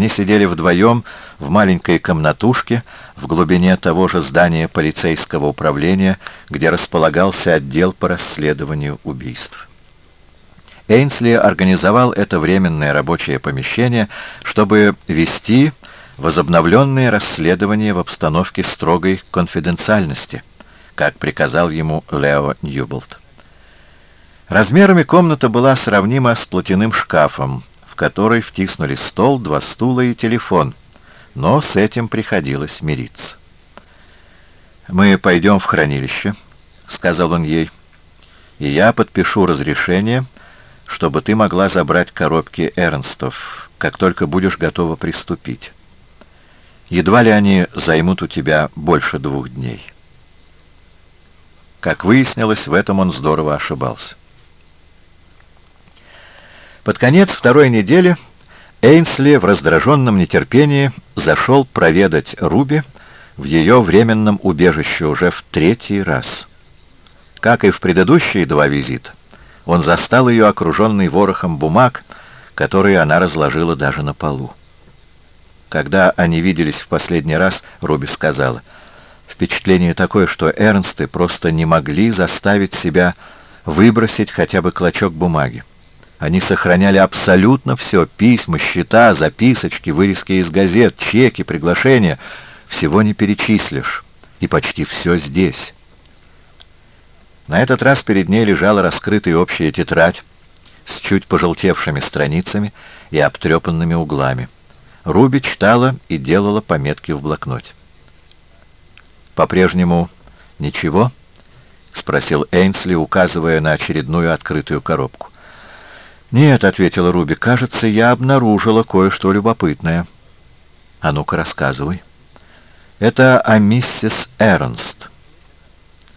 Они сидели вдвоем в маленькой комнатушке в глубине того же здания полицейского управления, где располагался отдел по расследованию убийств. Эйнсли организовал это временное рабочее помещение, чтобы вести возобновленные расследования в обстановке строгой конфиденциальности, как приказал ему Лео Ньюболт. Размерами комната была сравнима с платяным шкафом, которой втиснули стол, два стула и телефон, но с этим приходилось мириться. «Мы пойдем в хранилище», — сказал он ей, — «и я подпишу разрешение, чтобы ты могла забрать коробки Эрнстов, как только будешь готова приступить. Едва ли они займут у тебя больше двух дней». Как выяснилось, в этом он здорово ошибался. Под конец второй недели Эйнсли в раздраженном нетерпении зашел проведать Руби в ее временном убежище уже в третий раз. Как и в предыдущие два визита, он застал ее окруженной ворохом бумаг, которые она разложила даже на полу. Когда они виделись в последний раз, Руби сказала, «Впечатление такое, что Эрнсты просто не могли заставить себя выбросить хотя бы клочок бумаги. Они сохраняли абсолютно все — письма, счета, записочки, вырезки из газет, чеки, приглашения. Всего не перечислишь. И почти все здесь. На этот раз перед ней лежала раскрытая общая тетрадь с чуть пожелтевшими страницами и обтрепанными углами. Руби читала и делала пометки в блокноте. «По-прежнему ничего?» — спросил Эйнсли, указывая на очередную открытую коробку. «Нет», — ответила Руби, — «кажется, я обнаружила кое-что любопытное». «А ну-ка, рассказывай». «Это о миссис Эрнст».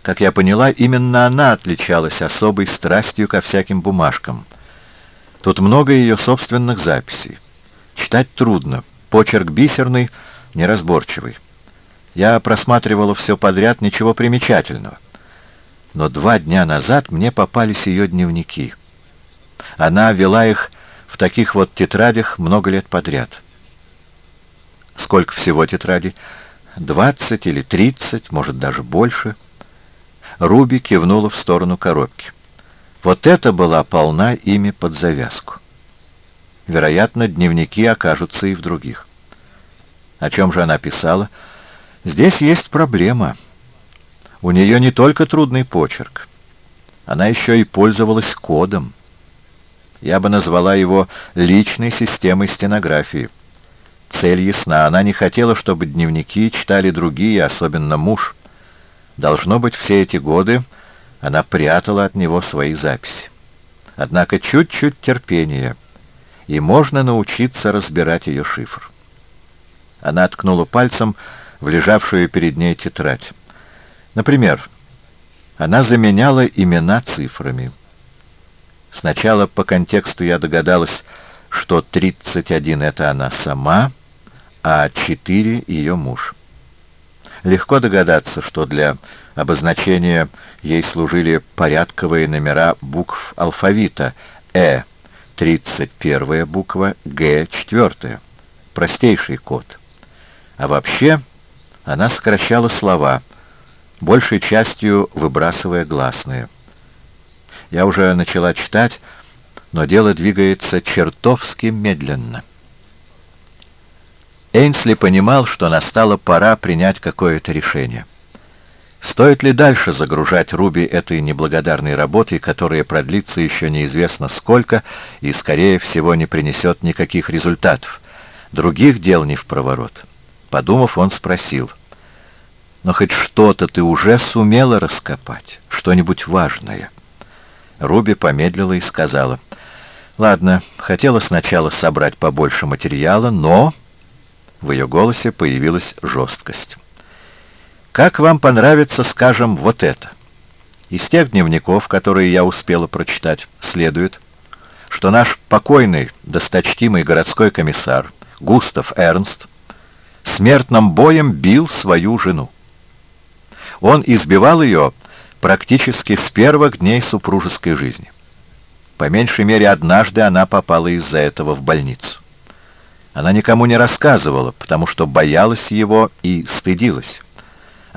Как я поняла, именно она отличалась особой страстью ко всяким бумажкам. Тут много ее собственных записей. Читать трудно, почерк бисерный, неразборчивый. Я просматривала все подряд, ничего примечательного. Но два дня назад мне попались ее дневники — она вела их в таких вот тетрадях много лет подряд. Сколько всего тетрадей? Двадцать или тридцать, может, даже больше. Руби кивнула в сторону коробки. Вот это была полна ими под завязку. Вероятно, дневники окажутся и в других. О чем же она писала? Здесь есть проблема. У нее не только трудный почерк. Она еще и пользовалась кодом. Я бы назвала его личной системой стенографии. Цель ясна. Она не хотела, чтобы дневники читали другие, особенно муж. Должно быть, все эти годы она прятала от него свои записи. Однако чуть-чуть терпения, и можно научиться разбирать ее шифр. Она ткнула пальцем в лежавшую перед ней тетрадь. Например, она заменяла имена цифрами. Сначала по контексту я догадалась, что 31 — это она сама, а 4 — ее муж. Легко догадаться, что для обозначения ей служили порядковые номера букв алфавита «Э» — 31 буква, «Г» — 4 простейший код. А вообще она сокращала слова, большей частью выбрасывая гласные. Я уже начала читать, но дело двигается чертовски медленно. Эйнсли понимал, что настала пора принять какое-то решение. Стоит ли дальше загружать Руби этой неблагодарной работой, которая продлится еще неизвестно сколько и, скорее всего, не принесет никаких результатов? Других дел не в проворот. Подумав, он спросил, «Но хоть что-то ты уже сумела раскопать, что-нибудь важное?» Руби помедлила и сказала, «Ладно, хотела сначала собрать побольше материала, но...» В ее голосе появилась жесткость. «Как вам понравится, скажем, вот это?» Из тех дневников, которые я успела прочитать, следует, что наш покойный, досточтимый городской комиссар Густав Эрнст смертным боем бил свою жену. Он избивал ее практически с первых дней супружеской жизни. По меньшей мере однажды она попала из-за этого в больницу. Она никому не рассказывала, потому что боялась его и стыдилась.